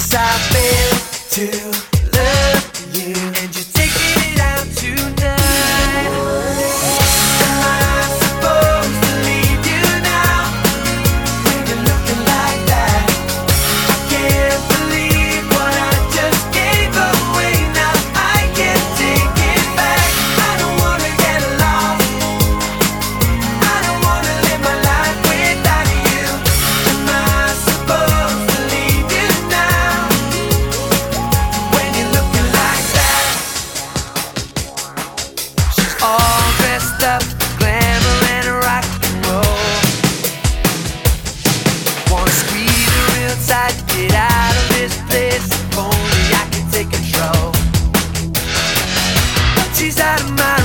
i feel all dressed up, glamour and rock and roll. Wanna squeeze her real tight, get out of this place. If only I could take control. She's out of my